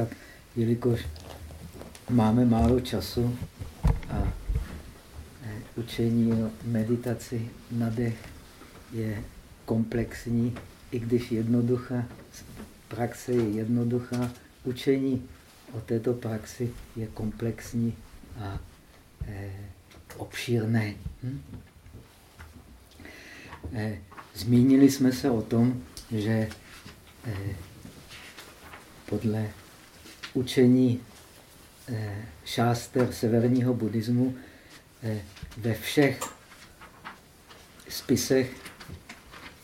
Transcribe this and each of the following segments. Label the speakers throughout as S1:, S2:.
S1: tak jelikož máme málo času a eh, učení o meditaci na dech je komplexní, i když jednoduchá, praxe je jednoduchá, učení o této praxi je komplexní a eh, obšírné. Hm? Eh, zmínili jsme se o tom, že podle učení eh, šáster severního buddhismu eh, ve všech spisech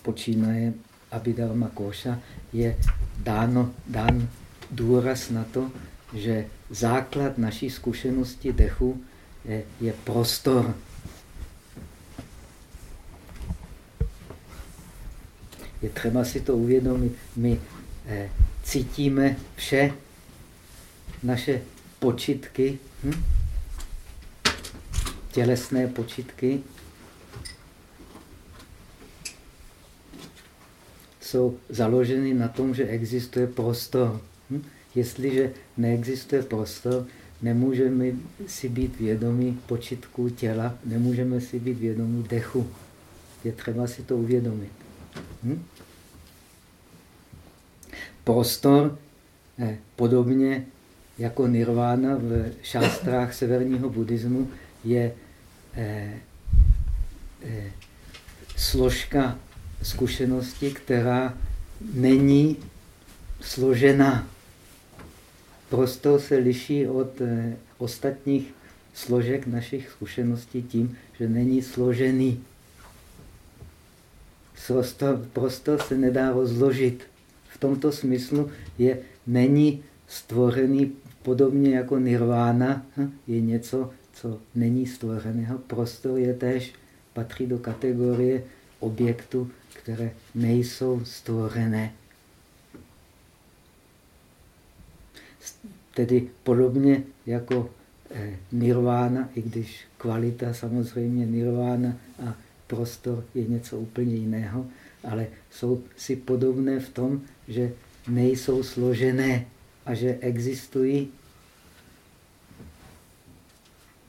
S1: počínaje Abhidharma Koša je dáno, dán důraz na to, že základ naší zkušenosti dechu je, je prostor. Je třeba si to uvědomit. My eh, cítíme vše, naše počitky, hm? tělesné počitky, jsou založeny na tom, že existuje prostor. Hm? Jestliže neexistuje prostor, nemůžeme si být vědomí počitku těla, nemůžeme si být vědomí dechu. Je třeba si to uvědomit. Hm? Prostor, eh, podobně jako nirvána v šástrách severního buddhismu, je eh, eh, složka zkušenosti, která není složena. Prostor se liší od eh, ostatních složek našich zkušeností tím, že není složený. Prostor, prostor se nedá rozložit. V tomto smyslu je, není stvořený podobně jako nirvána, hm, je něco, co není stvořeného. Prostor je též, patří do kategorie objektu, které nejsou stvořené. Tedy podobně jako eh, nirvána, i když kvalita samozřejmě nirvána a prostor je něco úplně jiného, ale jsou si podobné v tom, že nejsou složené a že existují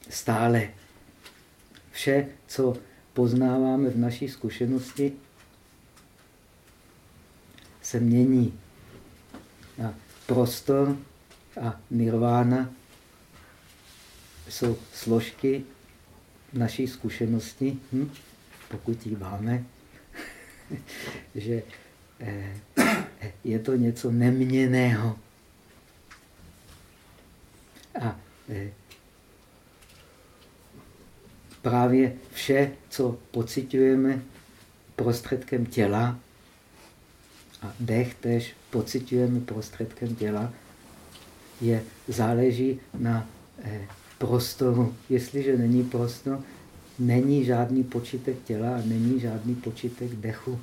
S1: stále. Vše, co poznáváme v naší zkušenosti, se mění. A prostor a nirvána jsou složky naší zkušenosti, hm? pokud ji máme, že eh, je to něco neměného. A eh, právě vše, co pocitujeme prostředkem těla, a dech tež pocitujeme prostředkem těla, je, záleží na eh, prostoru. Jestliže není prostor, není žádný počítek těla a není žádný počítek dechu.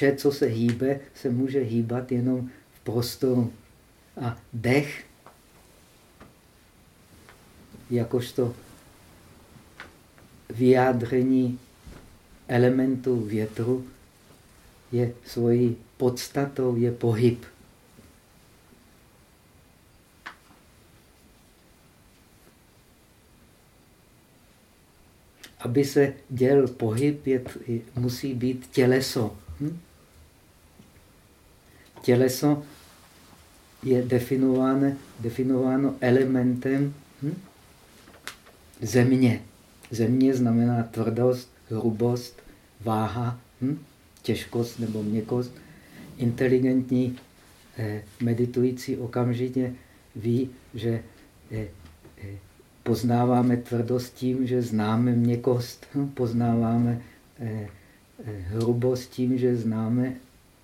S1: Vše, co se hýbe, se může hýbat jenom v prostoru. A dech, jakožto vyjádření elementu větru je svojí podstatou je pohyb. Aby se děl pohyb, je, musí být těleso. Hm? Těleso je definováno, definováno elementem hm? země. Země znamená tvrdost, hrubost, váha, hm? těžkost nebo měkost. Inteligentní eh, meditující okamžitě ví, že eh, eh, poznáváme tvrdost tím, že známe měkost, hm? poznáváme eh, eh, hrubost tím, že známe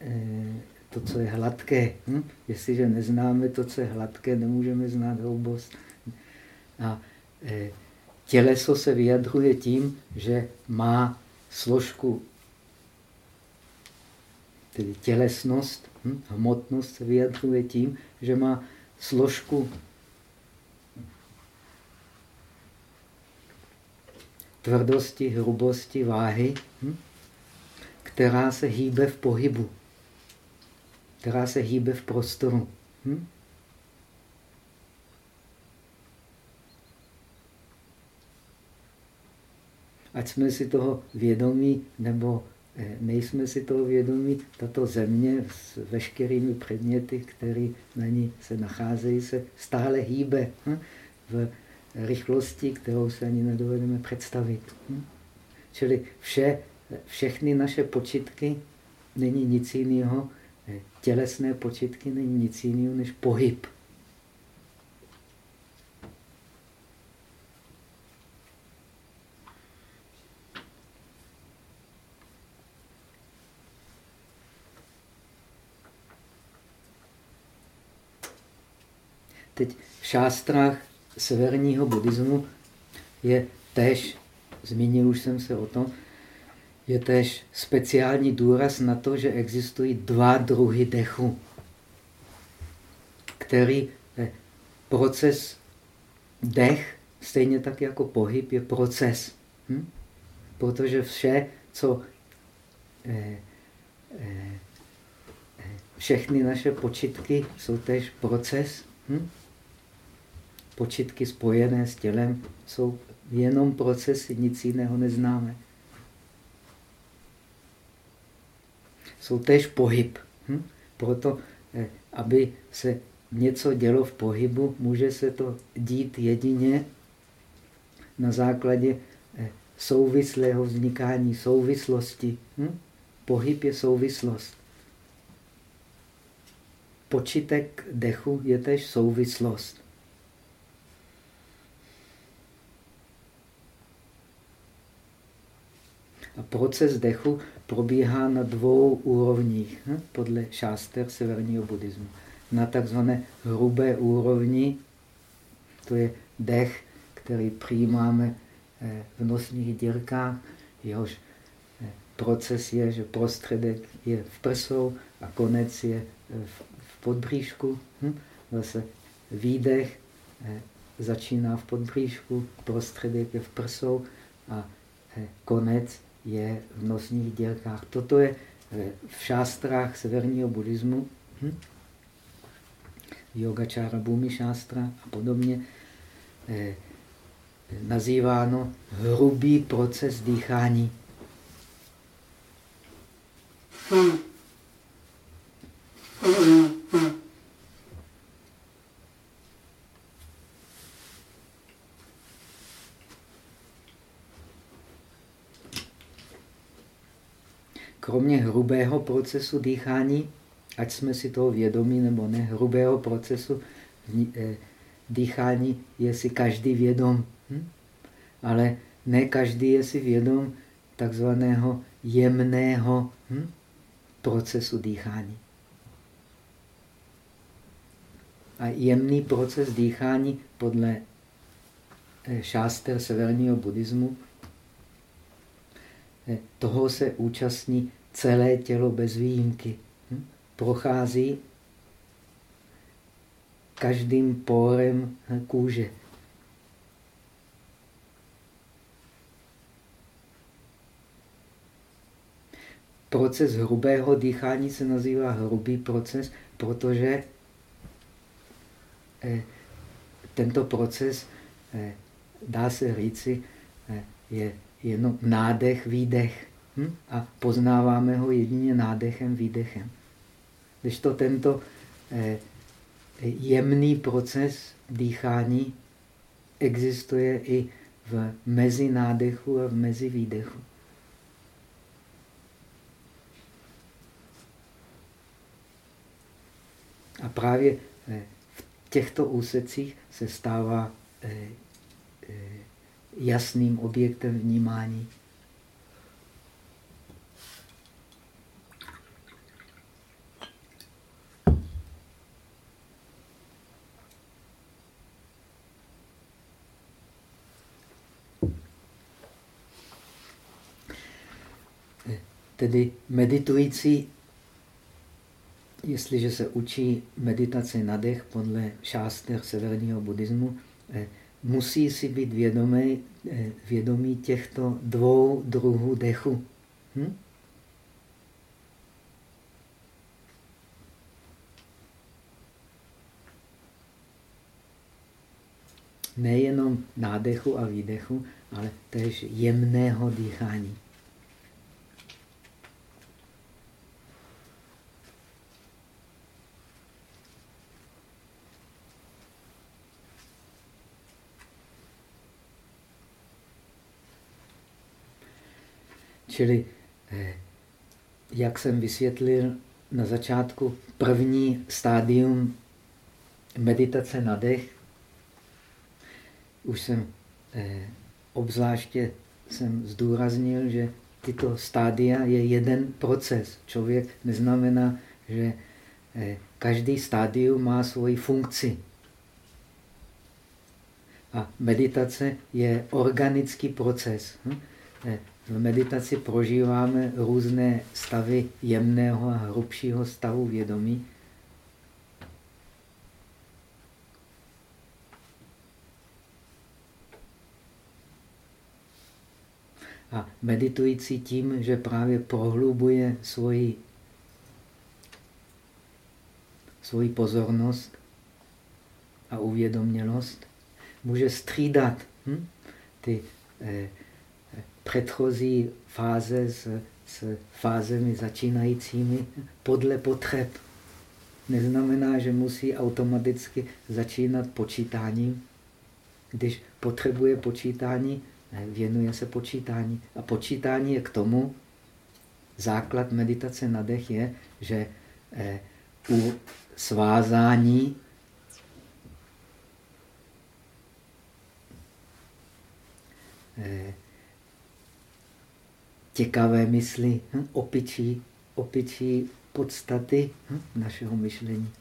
S1: eh, to, co je hladké. Hm? Jestliže neznáme to, co je hladké, nemůžeme znát hrubost. A eh, Těleso se vyjadřuje tím, že má složku, tedy tělesnost, hm, hmotnost se vyjadřuje tím, že má složku tvrdosti, hrubosti, váhy, hm? která se hýbe v pohybu, která se hýbe v prostoru. Hm? Ať jsme si toho vědomí, nebo eh, nejsme si toho vědomí, tato země s veškerými předměty, které na ní se nacházejí, se stále hýbe hm? v rychlosti, kterou se ani nedovedeme představit. Hm? Čili vše, všechny naše počitky není nic jiného, tělesné počitky není nic jiného než pohyb. Teď v šástrách severního buddhismu je tež, zmínil už jsem se o tom, je tež speciální důraz na to, že existují dva druhy dechu, který proces dech, stejně tak jako pohyb, je proces. Hm? Protože vše, co eh, eh, všechny naše počitky jsou tež proces. Hm? počitky spojené s tělem jsou jenom procesy, nic jiného neznáme. Jsou též pohyb. Hm? Proto, eh, aby se něco dělo v pohybu, může se to dít jedině na základě eh, souvislého vznikání, souvislosti. Hm? Pohyb je souvislost. Počitek dechu je tež souvislost. A proces dechu probíhá na dvou úrovních, hm, podle šáster severního buddhismu. Na takzvané hrubé úrovni, to je dech, který přijímáme eh, v nosních dírkách, jehož eh, proces je, že prostředek je v prsou a konec je eh, v podbříšku. Hm. Zase výdech začíná v podbříšku, prostředek je v prsou a konec je v nosních dělkách. Toto je eh, v šástrách severního buddhismu, hm? yogačára bhumi šástra a podobně, eh, nazýváno hrubý proces dýchání. Hmm. Hrubého procesu dýchání, ať jsme si toho vědomí nebo ne, hrubého procesu eh, dýchání je si každý vědom. Hm? Ale ne každý je si vědom takzvaného jemného hm? procesu dýchání. A jemný proces dýchání podle eh, šáster severního buddhismu, eh, toho se účastní celé tělo bez výjimky. Hm? Prochází každým pórem kůže. Proces hrubého dýchání se nazývá hrubý proces, protože eh, tento proces, eh, dá se říci, eh, je jenom nádech, výdech. Hm? A poznáváme ho jedině nádechem, výdechem. Když to tento eh, jemný proces dýchání existuje i v mezi nádechu a v mezi výdechu. A právě eh, v těchto úsecích se stává eh, jasným objektem vnímání. Tedy meditující, jestliže se učí meditaci na dech podle šáster severního buddhismu, eh, musí si být vědomý, eh, vědomí těchto dvou druhů dechu. Hm? Nejenom nádechu a výdechu, ale též jemného dýchání. Čili, eh, jak jsem vysvětlil na začátku, první stádium meditace na dech, už jsem eh, obzvláště jsem zdůraznil, že tyto stádia je jeden proces. Člověk neznamená, že eh, každý stádium má svoji funkci. A meditace je organický proces. V meditaci prožíváme různé stavy jemného a hrubšího stavu vědomí. A meditující tím, že právě prohlubuje svoji, svoji pozornost a uvědomělost, může střídat hm? ty eh, předchozí fáze s, s fázemi začínajícími podle potřeb. Neznamená, že musí automaticky začínat počítáním. Když potřebuje počítání, věnuje se počítání. A počítání je k tomu, základ meditace na dech je, že eh, u svázání eh, těkavé mysli, hm? opičí, opičí podstaty hm? našeho myšlení.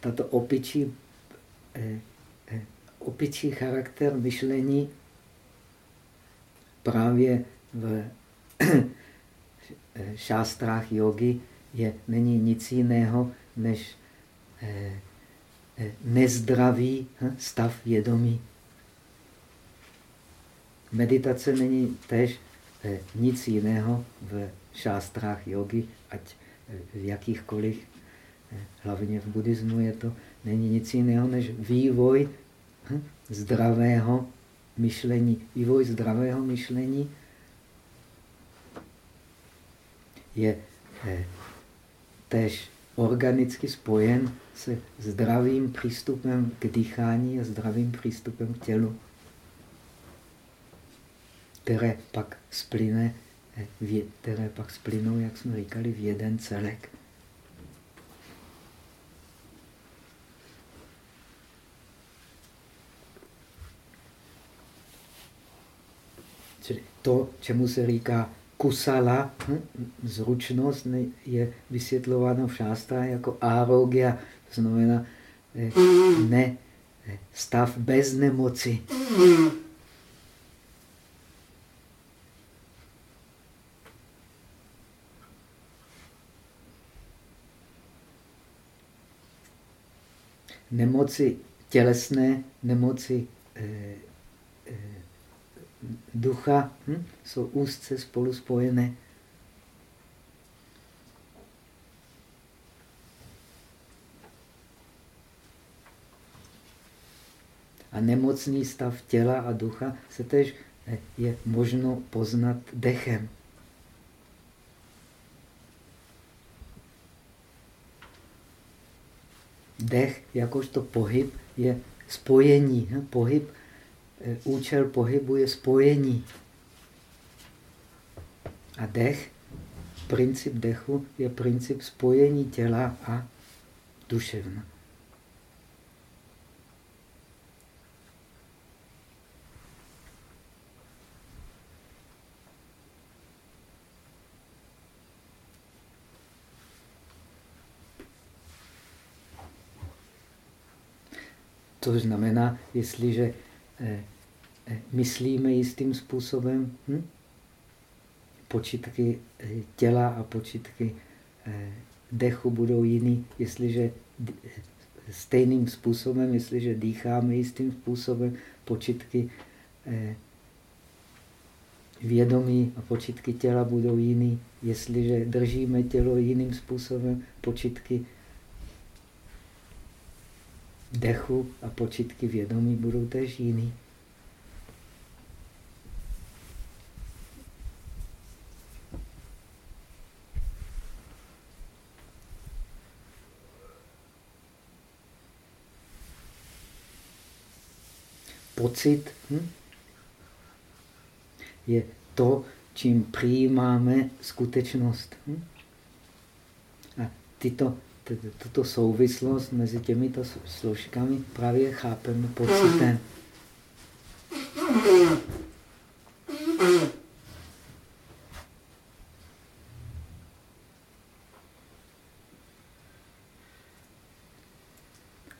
S1: Tato opičí, eh, eh, opičí charakter myšlení právě v eh, šástrách jogy je, není nic jiného než eh, nezdravý hm, stav vědomí. Meditace není tež eh, nic jiného v šástrách jogy, ať eh, v jakýchkoliv, hlavně v buddhismu je to, není nic jiného než vývoj hm, zdravého myšlení. Vývoj zdravého myšlení je tež organicky spojen se zdravým přístupem k dýchání a zdravým přístupem k tělu, které pak splyne, které pak splynou, jak jsme říkali, v jeden celek. Čili to, čemu se říká kusala, hm, zručnost, je vysvětlována v šástrách jako arogia, znamená eh, ne, eh, stav bez nemoci. Nemoci tělesné, nemoci eh, ducha hm, jsou úzce spolu spojené. A nemocný stav těla a ducha se tež eh, je možno poznat dechem. Dech, jakožto pohyb, je spojení. Hm, pohyb Eh, účel pohybu je spojení. A dech, princip dechu je princip spojení těla a duševna. To znamená, jestliže Eh, eh, myslíme jistým způsobem, hm? počítky eh, těla a počítky dechu budou jiný, jestliže stejným způsobem, jestliže dýcháme jistým způsobem, počitky eh, vědomí a počitky těla budou jiný. Jestliže držíme tělo jiným způsobem, počitky dechu a počitky vědomí budou tež jiný. Pocit hm? je to, čím přijímáme skutečnost. Hm? A tyto tuto souvislost mezi těmito složkami právě chápeme pocitem.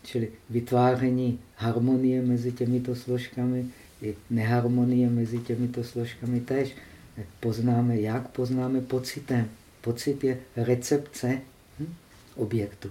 S1: Čili vytváření harmonie mezi těmito složkami i neharmonie mezi těmito složkami tež poznáme, jak poznáme pocitem. Pocit je recepce objektu.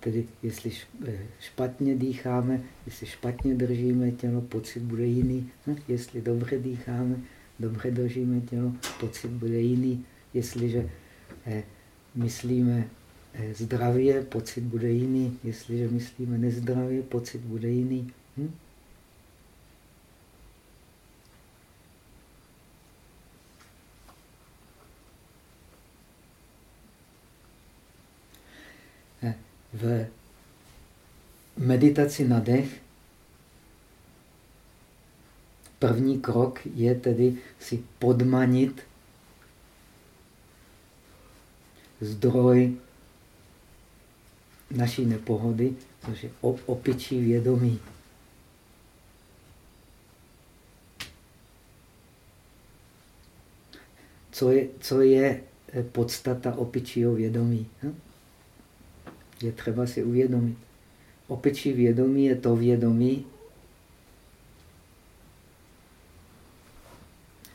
S1: Tedy jestli eh, špatně dýcháme, jestli špatně držíme tělo, pocit bude jiný. Hm? Jestli dobře dýcháme, dobře držíme tělo, pocit bude jiný. Jestliže myslíme eh, zdravě, pocit bude jiný. Jestliže myslíme nezdravě, pocit bude jiný. Hm? Eh, v meditaci na dech první krok je tedy si podmanit zdroj naší nepohody, což je opičí vědomí. Co je, co je eh, podstata opičího vědomí? Hm? Je třeba si uvědomit. Opičí vědomí je to vědomí,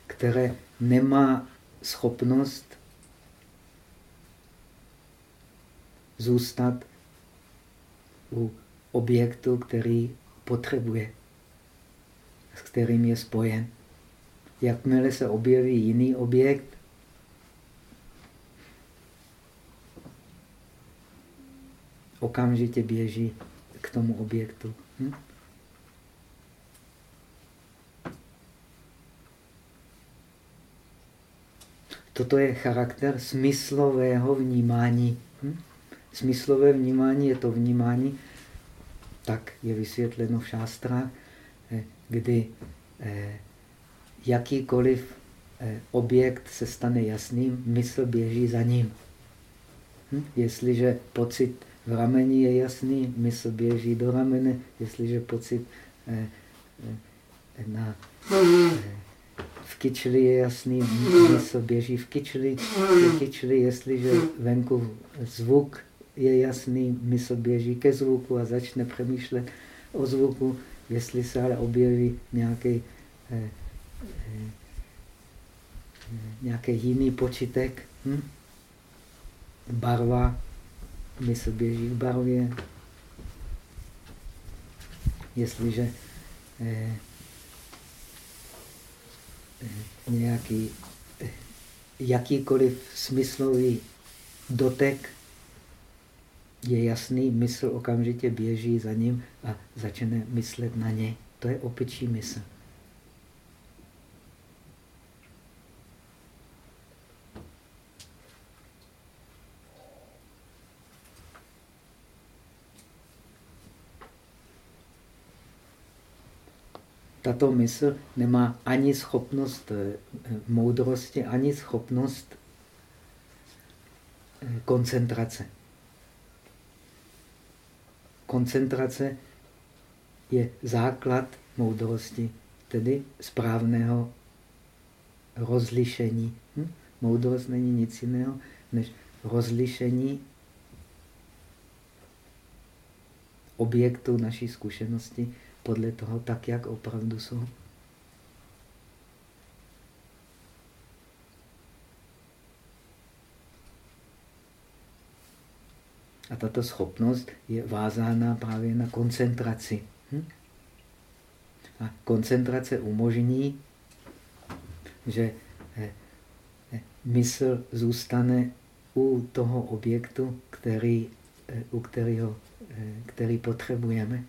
S1: které nemá schopnost zůstat u objektu, který potřebuje, s kterým je spojen. Jakmile se objeví jiný objekt, okamžitě běží k tomu objektu. Hm? Toto je charakter smyslového vnímání. Hm? Smyslové vnímání je to vnímání, tak je vysvětleno v šástrách, eh, kdy eh, jakýkoliv eh, objekt se stane jasným, mysl běží za ním. Hm? Jestliže pocit v rameni je jasný, mysl běží do ramene. Jestliže pocit na, v kyčli je jasný, mysl běží v kyčli. V kyčli, jestliže venku zvuk je jasný, mysl běží ke zvuku a začne přemýšlet o zvuku, jestli se ale objeví nějaký, eh, eh, nějaký jiný počitek, hm? barva, mysl běží k barvě. Jestliže eh, eh, nějaký eh, jakýkoliv smyslový dotek je jasný, mysl okamžitě běží za ním a začne myslet na ně. To je opičí mysl. Tato mysl nemá ani schopnost eh, moudrosti, ani schopnost eh, koncentrace koncentrace je základ moudrosti, tedy správného rozlišení. Hm? Moudrost není nic jiného, než rozlišení objektu naší zkušenosti podle toho, tak jak opravdu jsou. A tato schopnost je vázána právě na koncentraci. Hm? A koncentrace umožní, že eh, eh, mysl zůstane u toho objektu, který, eh, u kterého, který potřebujeme.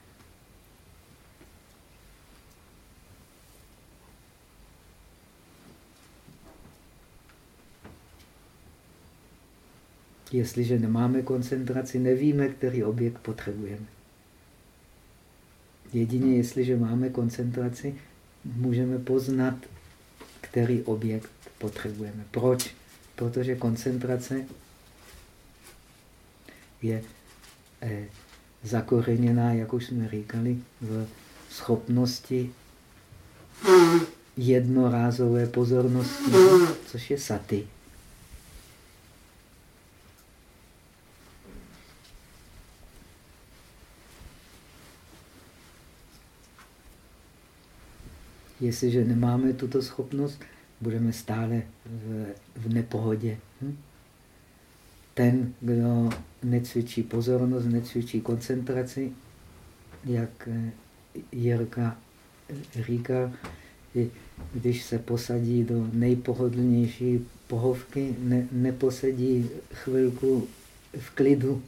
S1: Jestliže nemáme koncentraci, nevíme, který objekt potřebujeme. Jedině jestliže máme koncentraci, můžeme poznat, který objekt potřebujeme. Proč? Protože koncentrace je eh, jak už jsme říkali, v schopnosti jednorázové pozornosti, což je saty. Jestliže nemáme tuto schopnost, budeme stále v, v nepohodě. Hm? Ten, kdo necvičí pozornost, necvičí koncentraci, jak eh, Jirka říká, když se posadí do nejpohodlnější pohovky, ne, neposedí chvilku v klidu.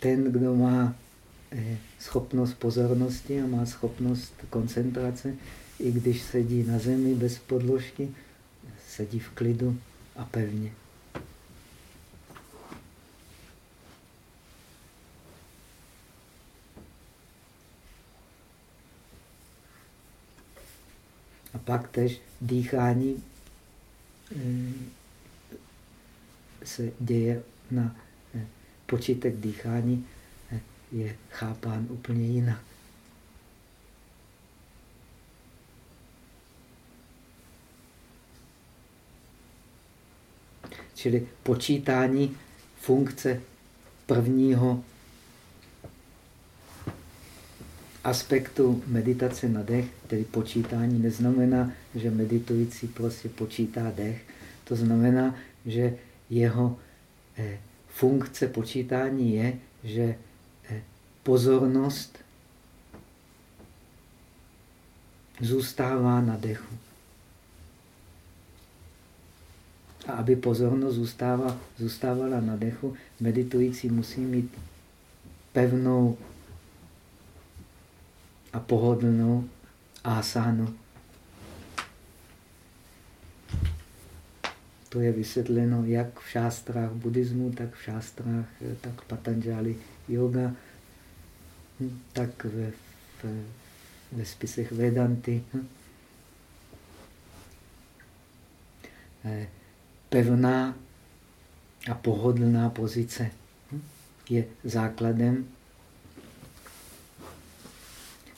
S1: Ten, kdo má schopnost pozornosti a má schopnost koncentrace, i když sedí na zemi bez podložky, sedí v klidu a pevně. A pak tež dýchání eh, se děje na eh, počítek dýchání je chápán úplně jinak. Čili počítání funkce prvního aspektu meditace na dech, tedy počítání, neznamená, že meditující prostě počítá dech. To znamená, že jeho eh, funkce počítání je, že pozornost zůstává na dechu. A aby pozornost zůstává, zůstávala na dechu, meditující musí mít pevnou a pohodlnou asánu. To je vysvětleno jak v šástrách buddhismu, tak v šástrách, tak Patanjali yoga tak ve, ve, ve spisech Vedanty. Hm? Eh, pevná a pohodlná pozice hm? je základem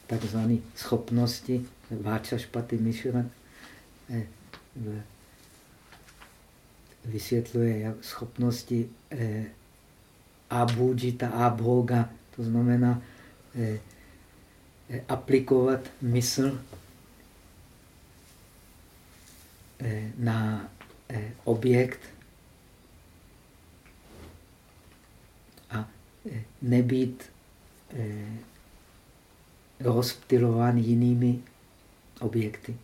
S1: takzvané schopnosti Váčašpaty Mishra eh, vysvětluje jak schopnosti eh, abhujita abhoga, to znamená aplikovat mysl eh, na objekt a nebýt rozptilován jinými objekty.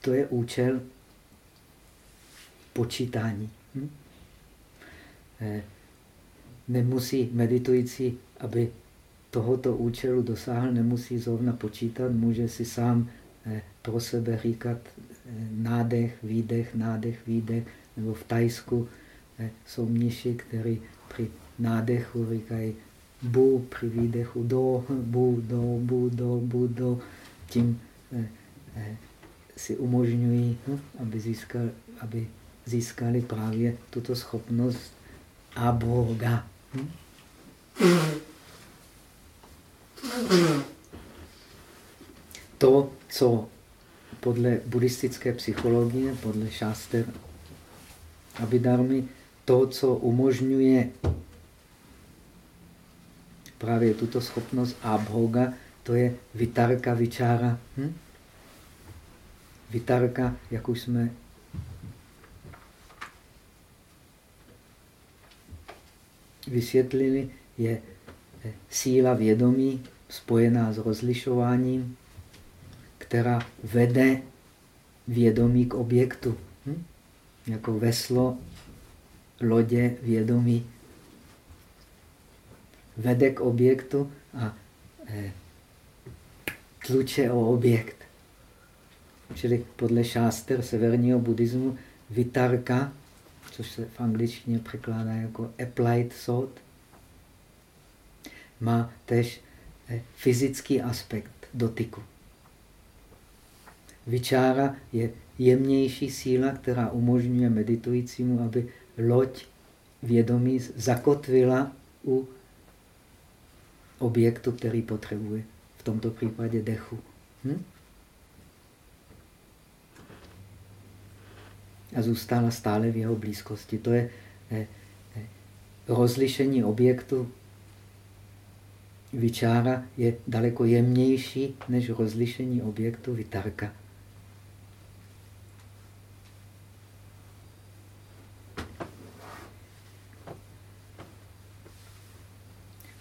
S1: To je účel počítání. Hm? Eh, nemusí meditující, aby tohoto účelu dosáhl, nemusí zrovna počítat, může si sám eh, pro sebe říkat eh, nádech, výdech, nádech, výdech, nebo v Tajsku jsou mniši, kteří při nádechu říkají bu, při výdechu do, bu, do, bu, do, bu, do. Tím si umožňují, hm, aby, získal, aby získali právě tuto schopnost abhoga. Hm? To, co podle buddhistické psychologie, podle šáster Abhidharmy, to, co umožňuje právě tuto schopnost abhoga, to je vitarka vyčára. Hm? Vitarka, jak už jsme vysvětlili, je síla vědomí spojená s rozlišováním, která vede vědomí k objektu. Hm? Jako veslo, lodě, vědomí vede k objektu a eh, tluče o objekt. Čili podle šáster severního buddhismu vitarka, což se v angličtině překládá jako applied thought, má tež eh, fyzický aspekt dotyku. Vyčára je jemnější síla, která umožňuje meditujícímu, aby loď vědomí zakotvila u objektu, který potřebuje. V tomto případě dechu. Hm? A zůstala stále v jeho blízkosti. To je rozlišení objektu vyčára je daleko jemnější než rozlišení objektu vitarka.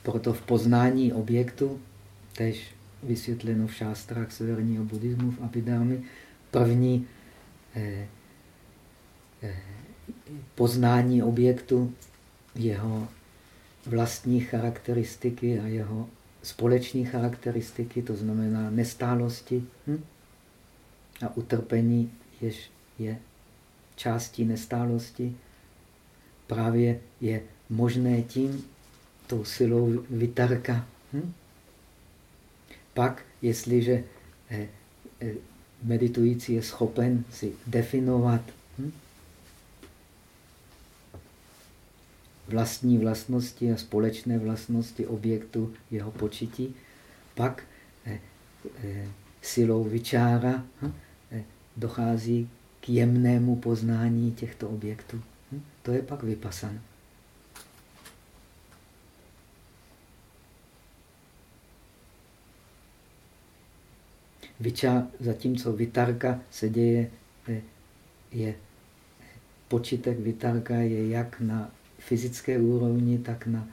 S1: Proto v poznání objektu, tež vysvětleno v šástrách severního buddhismu v Abhidharmy, první eh, poznání objektu, jeho vlastní charakteristiky a jeho společní charakteristiky, to znamená nestálosti hm? a utrpení, jež je částí nestálosti, právě je možné tím, tou silou vytarka. Hm? Pak, jestliže eh, eh, meditující je schopen si definovat hm? Vlastní vlastnosti a společné vlastnosti objektu jeho počití, pak eh, silou vyčára hm? dochází k jemnému poznání těchto objektů. To je pak vypasan. Vyča, zatímco vitarka se děje, je počitek vitarka je jak na fyzické úrovni, tak na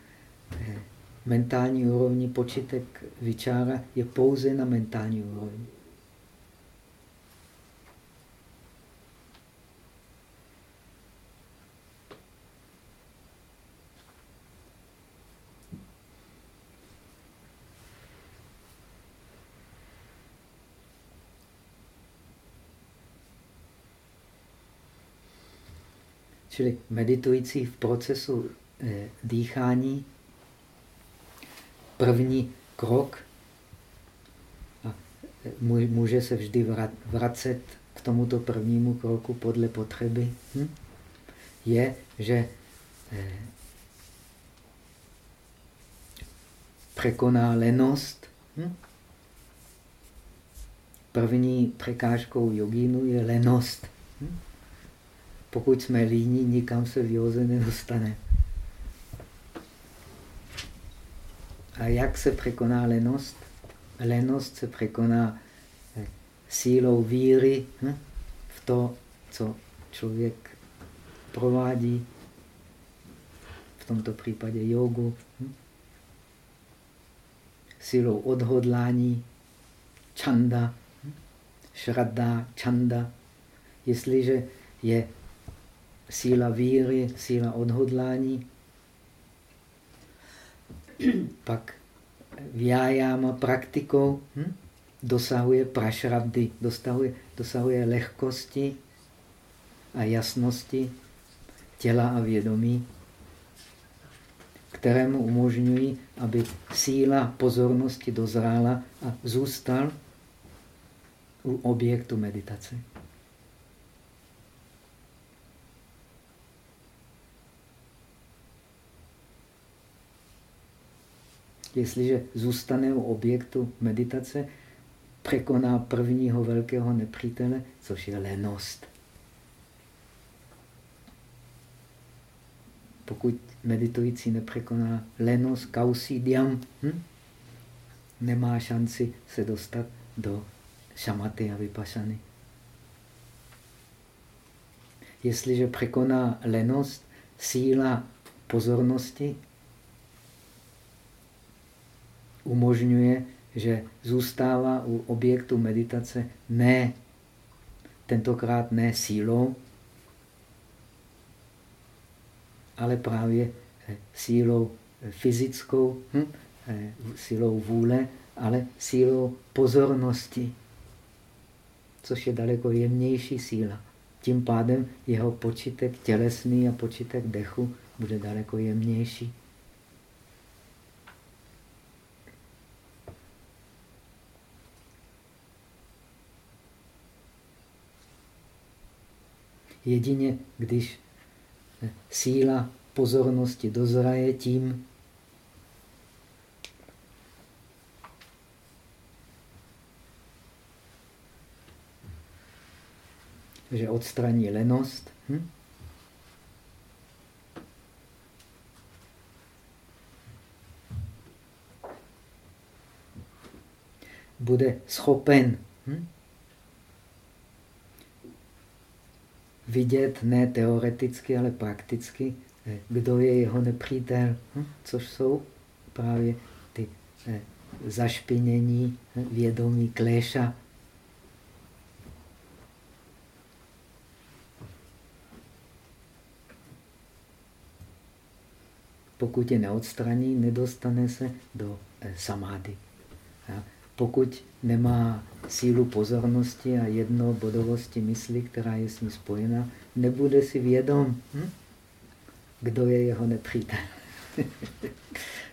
S1: eh, mentální úrovni. Počitek vyčára je pouze na mentální úrovni. Čili meditující v procesu eh, dýchání, první krok, a eh, může se vždy vracet k tomuto prvnímu kroku podle potřeby, hm? je, že eh, překoná lenost. Hm? První překážkou jogínu je lenost. Hm? Pokud jsme líní, nikam se v józe nedostane. A jak se překoná lenost? Lenost se překoná eh, sílou víry hm? v to, co člověk provádí, v tomto případě jogu, hm? sílou odhodlání, čanda, hm? šrada, čanda. Jestliže je síla víry, síla odhodlání. Pak vyájáma praktikou hm? dosahuje prašrabdy, dosahuje, dosahuje lehkosti a jasnosti těla a vědomí, kterému umožňují, aby síla pozornosti dozrála a zůstal u objektu meditace. Jestliže zůstane u objektu meditace, překoná prvního velkého nepřítele, což je lenost. Pokud meditující nepřekoná lenost, kausidiam, hm? nemá šanci se dostat do šamaty a vypašany. Jestliže překoná lenost, síla pozornosti umožňuje, že zůstává u objektu meditace ne, tentokrát ne sílou, ale právě eh, sílou fyzickou, hm, eh, sílou vůle, ale sílou pozornosti, což je daleko jemnější síla. Tím pádem jeho počítek tělesný a počítek dechu bude daleko jemnější. Jedině, když síla pozornosti dozraje tím, že odstraní lenost. Hm? Bude schopen hm? Vidět ne teoreticky, ale prakticky, eh, kdo je jeho nepřítel, hm? což jsou právě ty eh, zašpinění hm? vědomí kléša. Pokud je neodstraní, nedostane se do eh, samády. Pokud nemá sílu pozornosti a jednobodovosti mysli, která je s ní spojena, nebude si vědom, hm? kdo je jeho nepřítel.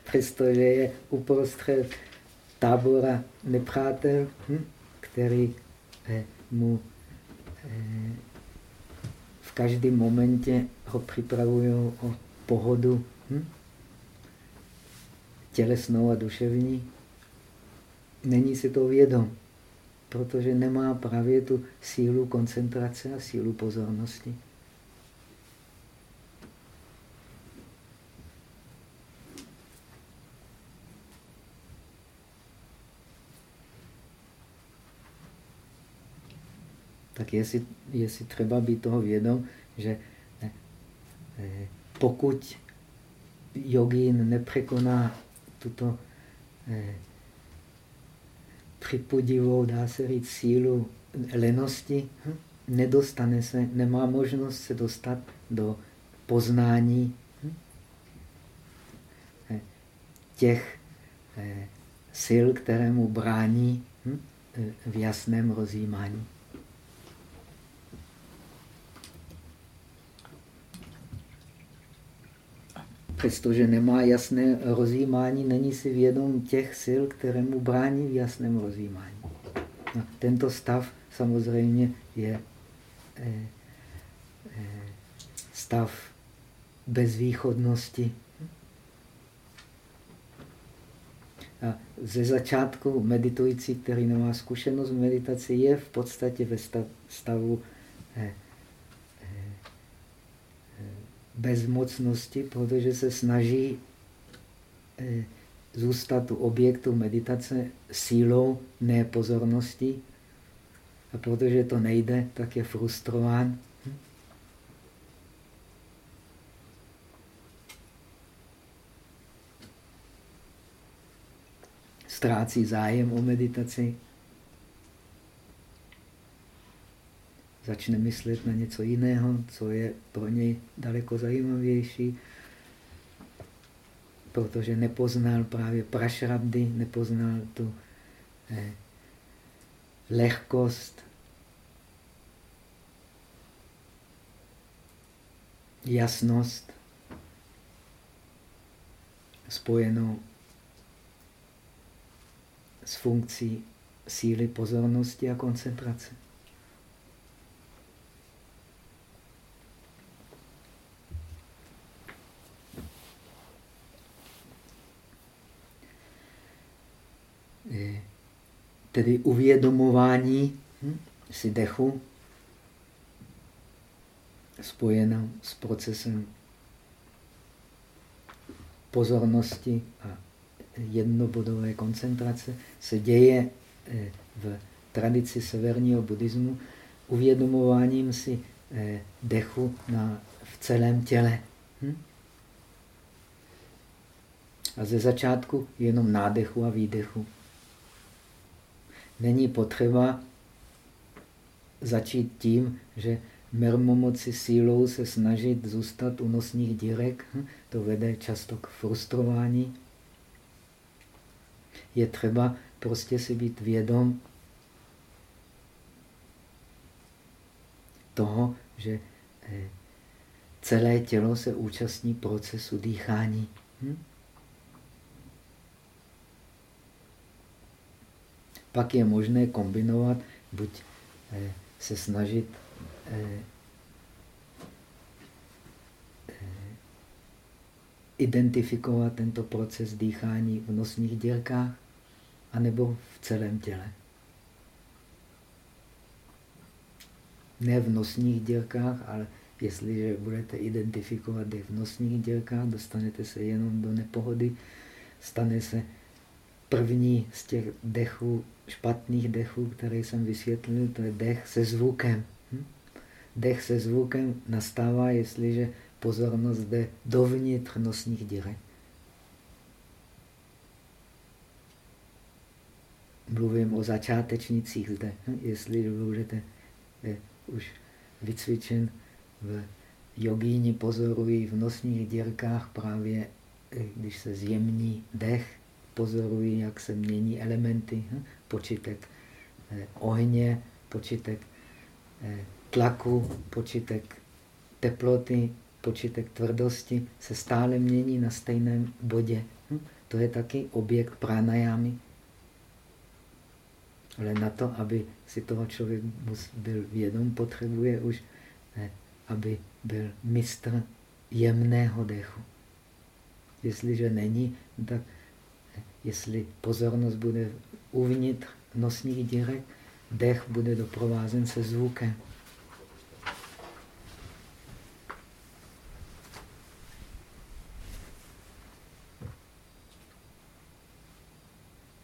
S1: Přestože je uprostřed tábora nepřátel, hm? který eh, mu eh, v každém momentě ho připravují o pohodu hm? tělesnou a duševní, není si to vědom, protože nemá právě tu sílu koncentrace a sílu pozornosti. Tak je si, je si třeba být toho vědom, že eh, eh, pokud jogín nepřekoná tuto eh, připodivou, dá se říct, sílu lenosti, hm? nedostane se, nemá možnost se dostat do poznání hm? Těch eh, sil, které mu brání hm? Eh, v jasném rozjímání. Přestože nemá jasné rozjímání, není si vědom těch sil, které mu brání v jasném rozjímání. No, tento stav samozřejmě je eh, eh, stav bezvýchodnosti. A ze začátku meditující, který nemá zkušenost v meditaci, je v podstatě ve stavu eh, bezmocnosti, protože se snaží eh, zůstat u objektu meditace sílou, ne pozorností. A protože to nejde, tak je frustrován. Ztrácí zájem o meditaci. Začne myslet na něco jiného, co je pro něj daleko zajímavější, protože nepoznal právě prašrabdy, nepoznal tu eh, lehkost, jasnost spojenou s funkcí síly pozornosti a koncentrace. Tedy uvědomování hm, si dechu spojeno s procesem pozornosti a jednobodové koncentrace se děje eh, v tradici severního buddhismu uvědomováním si eh, dechu na, v celém těle. Hm? A ze začátku jenom nádechu a výdechu. Není potřeba začít tím, že mermomoci sílou se snažit zůstat u nosních dírek. Hm? To vede často k frustrování. Je třeba prostě si být vědom toho, že eh, celé tělo se účastní procesu dýchání. Hm? Pak je možné kombinovat, buď eh, se snažit eh, identifikovat tento proces dýchání v nosních dělkách, anebo v celém těle. Ne v nosních dělkách, ale jestliže budete identifikovat je v nosních dělkách, dostanete se jenom do nepohody, stane se první z těch dechů, špatných dechů, které jsem vysvětlil, to je dech se zvukem. Hm? Dech se zvukem nastává, jestliže pozornost jde dovnitř nosních dírek. Mluvím o začátečnicích zde. Hm? Jestli budete je už vycvičen v jogíni pozorují v nosních dírkách právě, eh, když se zjemní dech, pozorují, jak se mění elementy, hm? počítek eh, ohně, počítek eh, tlaku, počítek teploty, počítek tvrdosti se stále mění na stejném bodě. Hm? To je taky objekt pranajámy. Ale na to, aby si toho člověk byl vědom, potřebuje už, ne, aby byl mistr jemného dechu. Jestliže není, tak jestli pozornost bude uvnitř nosních dírek, dech bude doprovázen se zvukem.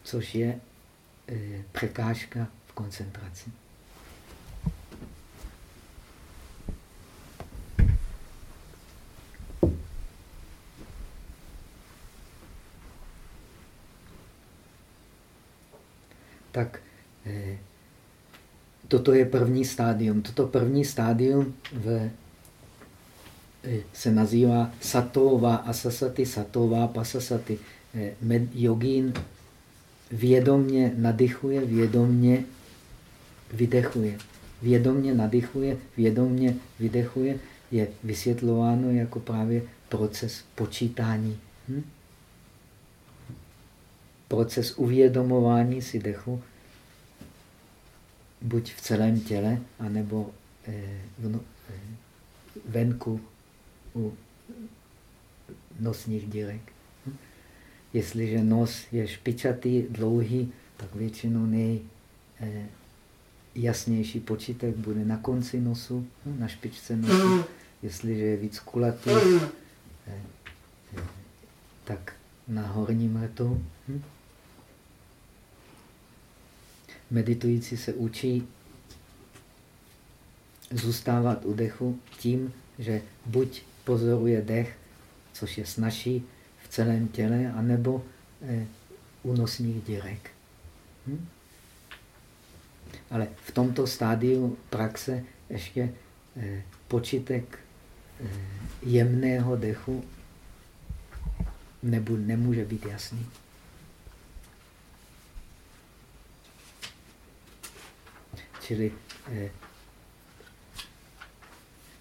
S1: Což je e, překážka v koncentraci. Tak eh, toto je první stádium. Toto první stádium v, eh, se nazývá satová asasaty, satová pasasaty. Eh, jogín vědomně nadychuje, vědomně vydechuje. Vědomně nadychuje, vědomně vydechuje je vysvětlováno jako právě proces počítání. Hm? proces uvědomování si dechu buď v celém těle, anebo eh, no, eh, venku u nosních dírek. Hm? Jestliže nos je špičatý, dlouhý, tak většinou nejjasnější eh, počítek bude na konci nosu, hm? na špičce nosu. Jestliže je víc kulatý, tak na horním rtu. Meditující se učí zůstávat u dechu tím, že buď pozoruje dech, což je snaží v celém těle, anebo eh, u nosních dírek. Hm? Ale v tomto stádiu praxe ještě eh, počítek eh, jemného dechu nebu, nemůže být jasný. Čili eh,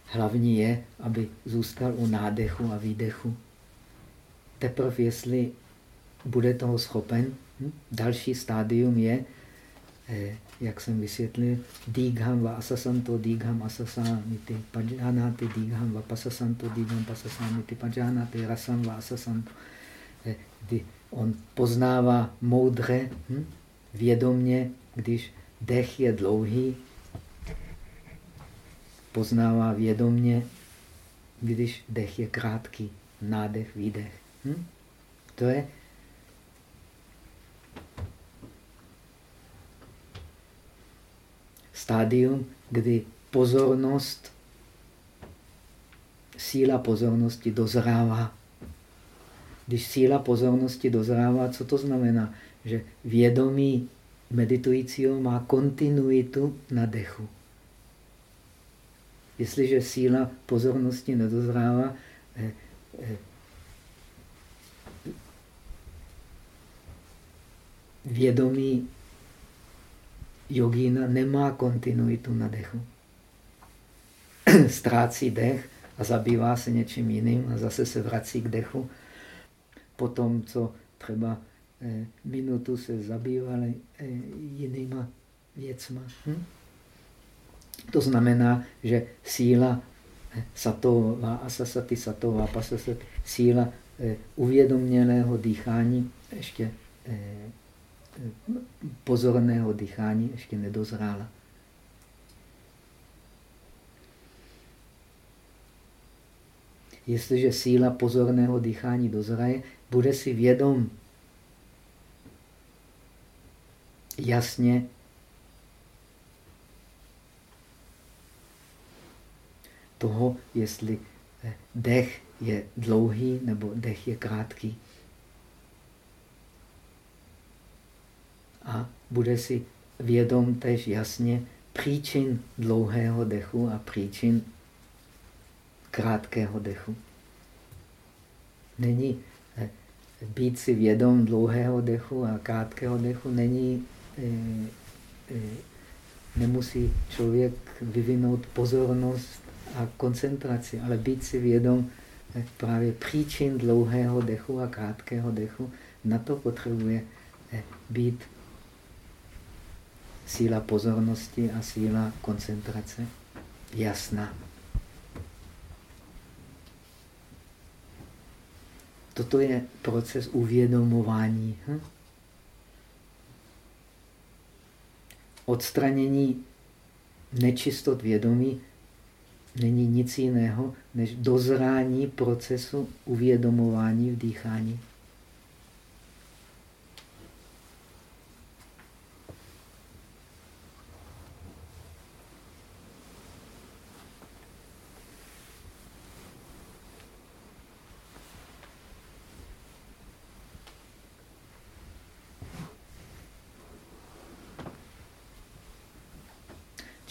S1: hlavní je, aby zůstal u nádechu a výdechu. Teprve jestli bude toho schopen, hm? další stádium je, eh, jak jsem vysvětlil, dígham va asasanto, dígham asasamiti pajanati, dígham va pasasanto, dígham pasasamiti pajanati, rasam va asasanto. Eh, kdy on poznává moudře, hm? vědomně, když dech je dlouhý, poznává vědomně, když dech je krátký. Nádech, výdech. Hm? To je stádium, kdy pozornost, síla pozornosti dozrává. Když síla pozornosti dozrává, co to znamená? Že vědomí meditujícího má kontinuitu na dechu. Jestliže síla pozornosti nedozrává, eh, eh, vědomí jogína nemá kontinuitu na dechu. Ztrácí dech a zabývá se něčím jiným a zase se vrací k dechu. Potom, co třeba minutu se zabývali eh, jinýma věcma. Hm? To znamená, že síla eh, satová, asasati satová, pasasati, síla eh, uvědomělého dýchání ještě eh, pozorného dýchání ještě nedozrála. Jestliže síla pozorného dýchání dozraje, bude si vědom jasně toho, jestli dech je dlouhý nebo dech je krátký. a bude si vědom tež jasně příčin dlouhého dechu a příčin krátkého dechu. Není eh, být si vědom dlouhého dechu a krátkého dechu, není, eh, eh, nemusí člověk vyvinout pozornost a koncentraci, ale být si vědom právě příčin dlouhého dechu a krátkého dechu, na to potřebuje být síla pozornosti a síla koncentrace jasná. Toto je proces uvědomování. Hm? Odstranění nečistot vědomí není nic jiného než dozrání procesu uvědomování v dýchání.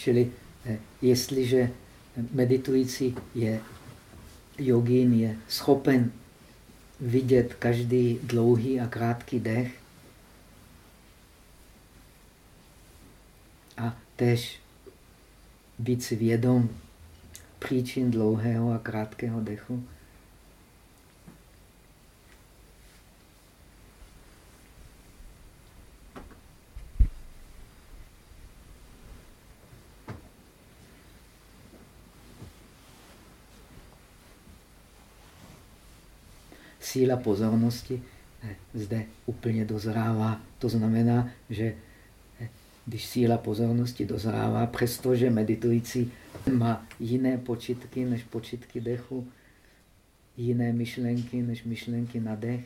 S1: Čili eh, jestliže meditující je jogín, je schopen vidět každý dlouhý a krátký dech a tež být si vědom příčin dlouhého a krátkého dechu, síla pozornosti eh, zde úplně dozrává. To znamená, že eh, když síla pozornosti dozrává, přestože meditující má jiné počitky než počitky dechu, jiné myšlenky než myšlenky na dech,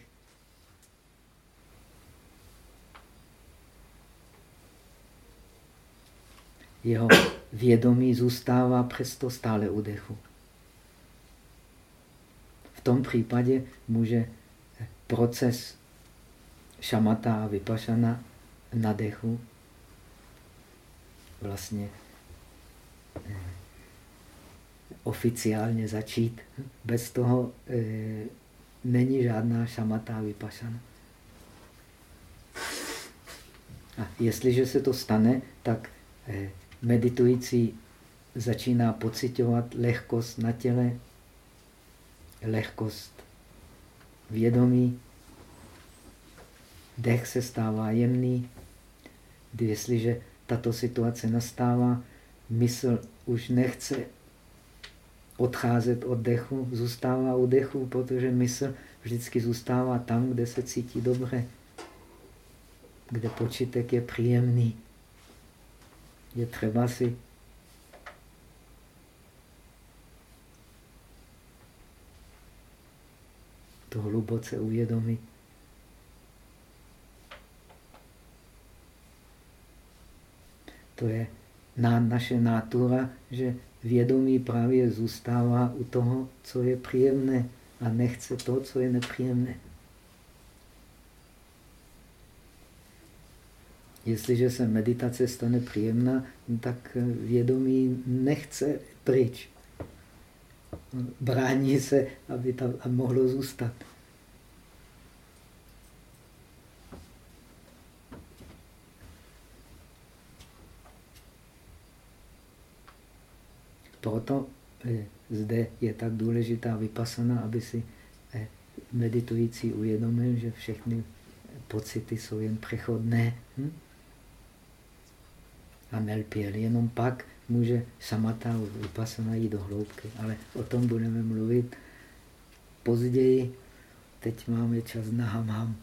S1: jeho vědomí zůstává přesto stále u dechu tom případě může proces šamata a vypašana na dechu vlastně eh, oficiálně začít. Bez toho eh, není žádná šamata vypašana. A jestliže se to stane, tak eh, meditující začíná pocitovat lehkost na těle, lehkost vědomí, dech se stává jemný. Jestliže tato situace nastává, mysl už nechce odcházet od dechu, zůstává u dechu, protože mysl vždycky zůstává tam, kde se cítí dobře. kde počitek je příjemný. Je třeba si to hluboce uvědomit. To je na naše natura, že vědomí právě zůstává u toho, co je příjemné a nechce to, co je nepříjemné. Jestliže se meditace stane příjemná, tak vědomí nechce pryč. Brání se, aby tam mohlo zůstat. Proto eh, zde je tak důležitá vypasana, aby si eh, meditující uvědomil, že všechny pocity jsou jen přechodné hm? a nelpěl. Jenom pak může samata vypasana jít do hloubky. Ale o tom budeme mluvit později. Teď máme čas na ham ham.